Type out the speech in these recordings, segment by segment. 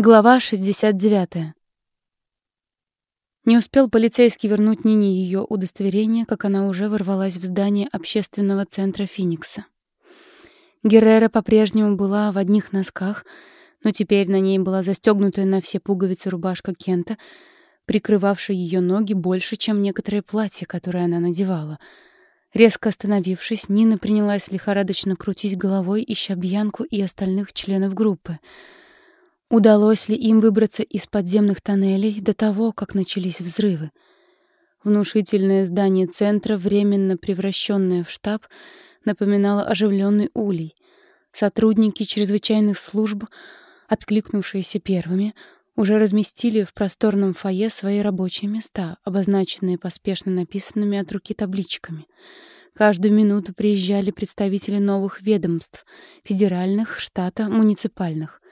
Глава 69. Не успел полицейский вернуть Нине ее удостоверение, как она уже ворвалась в здание общественного центра Феникса. Геррера по-прежнему была в одних носках, но теперь на ней была застегнутая на все пуговицы рубашка Кента, прикрывавшая ее ноги больше, чем некоторые платья, которые она надевала. Резко остановившись, Нина принялась лихорадочно крутить головой, ища Бьянку и остальных членов группы — Удалось ли им выбраться из подземных тоннелей до того, как начались взрывы? Внушительное здание центра, временно превращенное в штаб, напоминало оживленный улей. Сотрудники чрезвычайных служб, откликнувшиеся первыми, уже разместили в просторном фойе свои рабочие места, обозначенные поспешно написанными от руки табличками. Каждую минуту приезжали представители новых ведомств — федеральных, штата, муниципальных —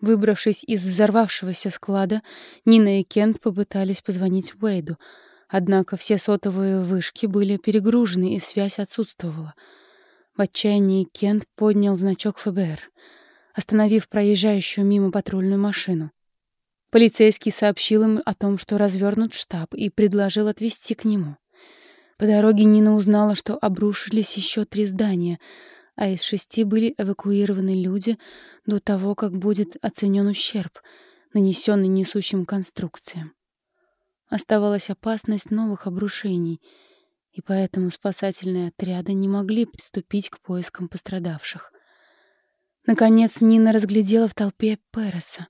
Выбравшись из взорвавшегося склада, Нина и Кент попытались позвонить Уэйду, однако все сотовые вышки были перегружены и связь отсутствовала. В отчаянии Кент поднял значок ФБР, остановив проезжающую мимо патрульную машину. Полицейский сообщил им о том, что развернут штаб, и предложил отвезти к нему. По дороге Нина узнала, что обрушились еще три здания — а из шести были эвакуированы люди до того, как будет оценен ущерб, нанесенный несущим конструкциям. Оставалась опасность новых обрушений, и поэтому спасательные отряды не могли приступить к поискам пострадавших. Наконец Нина разглядела в толпе Переса.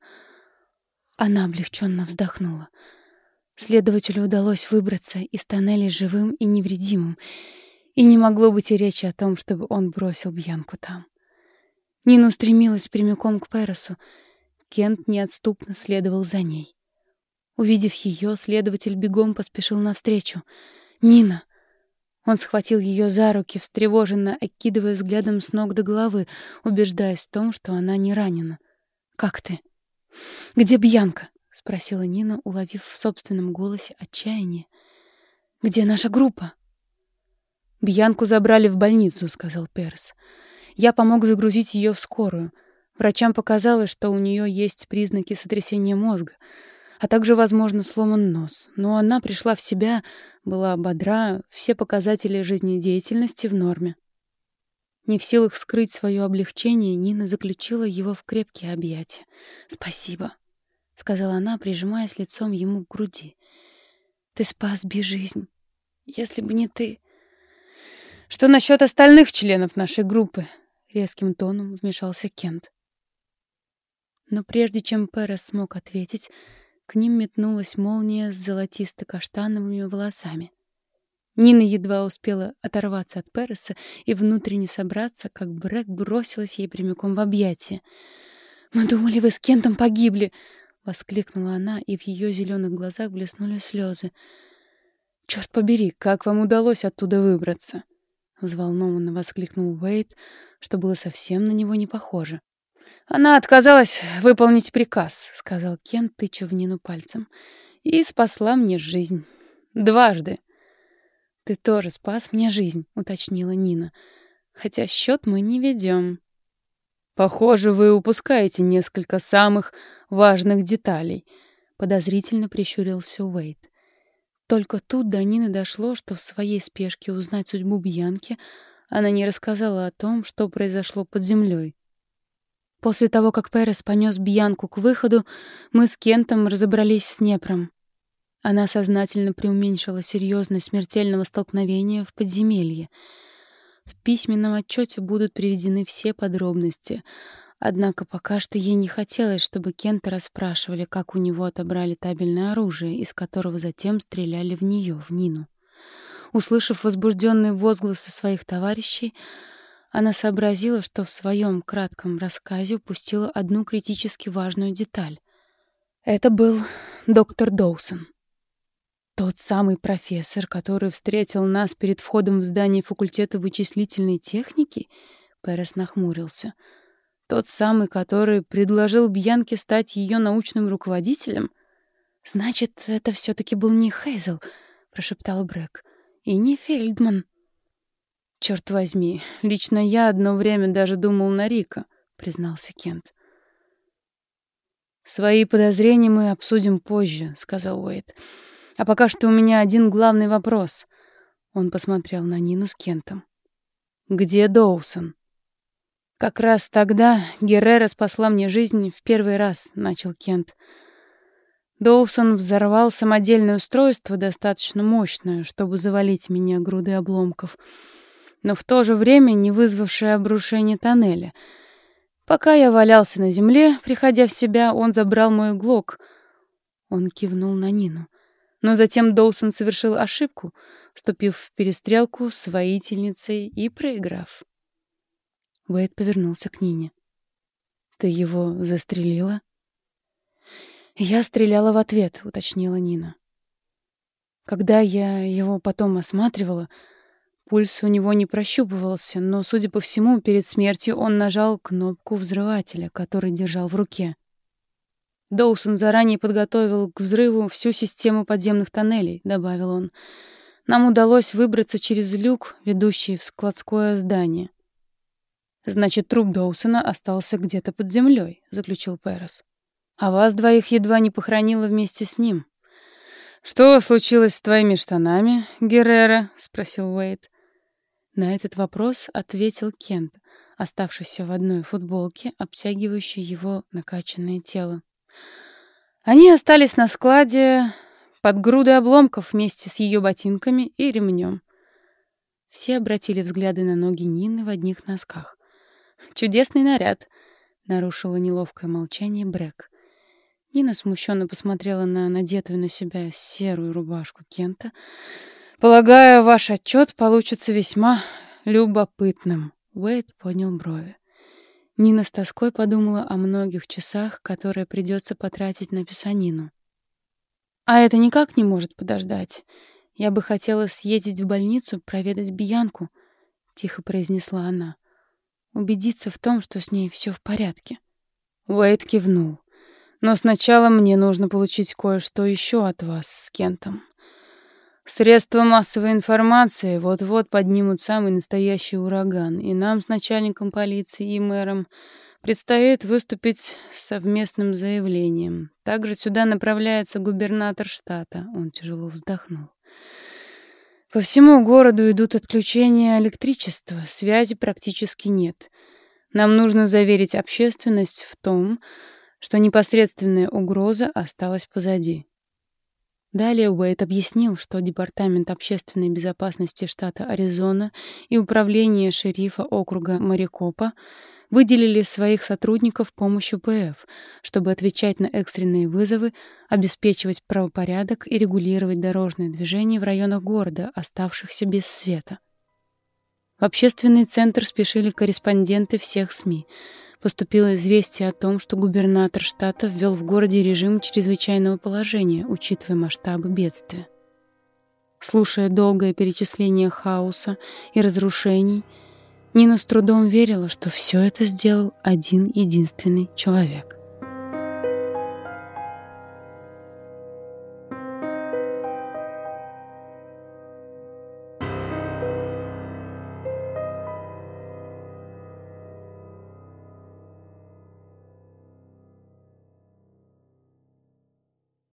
Она облегченно вздохнула. Следователю удалось выбраться из тоннеля живым и невредимым, и не могло быть и речи о том, чтобы он бросил Бьянку там. Нина устремилась прямиком к Пересу. Кент неотступно следовал за ней. Увидев ее, следователь бегом поспешил навстречу. «Нина!» Он схватил ее за руки, встревоженно окидывая взглядом с ног до головы, убеждаясь в том, что она не ранена. «Как ты?» «Где Бьянка?» — спросила Нина, уловив в собственном голосе отчаяние. «Где наша группа?» «Бьянку забрали в больницу», — сказал Перс. «Я помог загрузить ее в скорую. Врачам показалось, что у нее есть признаки сотрясения мозга, а также, возможно, сломан нос. Но она пришла в себя, была бодра, все показатели жизнедеятельности в норме». Не в силах скрыть свое облегчение, Нина заключила его в крепкие объятия. «Спасибо», — сказала она, прижимаясь лицом ему к груди. «Ты спас Би жизнь. Если бы не ты...» Что насчет остальных членов нашей группы? резким тоном вмешался Кент. Но прежде чем Перес смог ответить, к ним метнулась молния с золотисто-каштановыми волосами. Нина едва успела оторваться от Переса и внутренне собраться, как Брэк бросилась ей прямиком в объятия. «Мы думали, вы с Кентом погибли!» — воскликнула она, и в ее зеленых глазах блеснули слезы. «Черт побери, как вам удалось оттуда выбраться?» Взволнованно воскликнул Уэйт, что было совсем на него не похоже. Она отказалась выполнить приказ, сказал Кен, тыча в Нину пальцем. И спасла мне жизнь. Дважды. Ты тоже спас мне жизнь, уточнила Нина. Хотя счет мы не ведем. Похоже, вы упускаете несколько самых важных деталей, подозрительно прищурился Уэйт. Только тут до Нины дошло, что в своей спешке узнать судьбу Бьянки она не рассказала о том, что произошло под землей. После того, как Перес понес Бьянку к выходу, мы с Кентом разобрались с Непром. Она сознательно преуменьшила серьезность смертельного столкновения в подземелье. В письменном отчете будут приведены все подробности, Однако пока что ей не хотелось, чтобы Кента расспрашивали, как у него отобрали табельное оружие, из которого затем стреляли в нее, в Нину. Услышав возбужденные возгласы своих товарищей, она сообразила, что в своем кратком рассказе упустила одну критически важную деталь. Это был доктор Доусон. Тот самый профессор, который встретил нас перед входом в здание факультета вычислительной техники, Перес нахмурился — тот самый, который предложил Бьянке стать ее научным руководителем? Значит, это все таки был не Хейзел, прошептал Брэк. И не Фельдман. Черт возьми, лично я одно время даже думал на Рика, признался Кент. «Свои подозрения мы обсудим позже», — сказал Уэйд. «А пока что у меня один главный вопрос». Он посмотрел на Нину с Кентом. «Где Доусон?» «Как раз тогда Геррера спасла мне жизнь в первый раз», — начал Кент. Доусон взорвал самодельное устройство, достаточно мощное, чтобы завалить меня грудой обломков, но в то же время не вызвавшее обрушение тоннеля — Пока я валялся на земле, приходя в себя, он забрал мой глок. Он кивнул на Нину. Но затем Доусон совершил ошибку, вступив в перестрелку с воительницей и проиграв. Уэйд повернулся к Нине. «Ты его застрелила?» «Я стреляла в ответ», — уточнила Нина. Когда я его потом осматривала, Пульс у него не прощупывался, но, судя по всему, перед смертью он нажал кнопку взрывателя, который держал в руке. Доусон заранее подготовил к взрыву всю систему подземных тоннелей, добавил он. Нам удалось выбраться через люк, ведущий в складское здание. Значит, труп Доусона остался где-то под землей, заключил Перес. А вас двоих едва не похоронило вместе с ним. Что случилось с твоими штанами, Геррера? спросил Уэйд. На этот вопрос ответил Кент, оставшийся в одной футболке, обтягивающей его накачанное тело. Они остались на складе под грудой обломков вместе с ее ботинками и ремнем. Все обратили взгляды на ноги Нины в одних носках. «Чудесный наряд!» — нарушила неловкое молчание Брэк. Нина смущенно посмотрела на надетую на себя серую рубашку Кента, Полагаю, ваш отчет получится весьма любопытным. Уэйд поднял брови. Нина с тоской подумала о многих часах, которые придется потратить на писанину. А это никак не может подождать. Я бы хотела съездить в больницу, проведать Биянку, тихо произнесла она. Убедиться в том, что с ней все в порядке. Уэйд кивнул. Но сначала мне нужно получить кое-что еще от вас с Кентом. Средства массовой информации вот-вот поднимут самый настоящий ураган, и нам с начальником полиции и мэром предстоит выступить совместным заявлением. Также сюда направляется губернатор штата. Он тяжело вздохнул. По всему городу идут отключения электричества, связи практически нет. Нам нужно заверить общественность в том, что непосредственная угроза осталась позади. Далее Уэйт объяснил, что Департамент общественной безопасности штата Аризона и Управление шерифа округа Марикопа выделили своих сотрудников помощью ПФ, чтобы отвечать на экстренные вызовы, обеспечивать правопорядок и регулировать дорожное движение в районах города, оставшихся без света. В общественный центр спешили корреспонденты всех СМИ — поступило известие о том, что губернатор штата ввел в городе режим чрезвычайного положения, учитывая масштабы бедствия. Слушая долгое перечисление хаоса и разрушений, Нина с трудом верила, что все это сделал один единственный человек.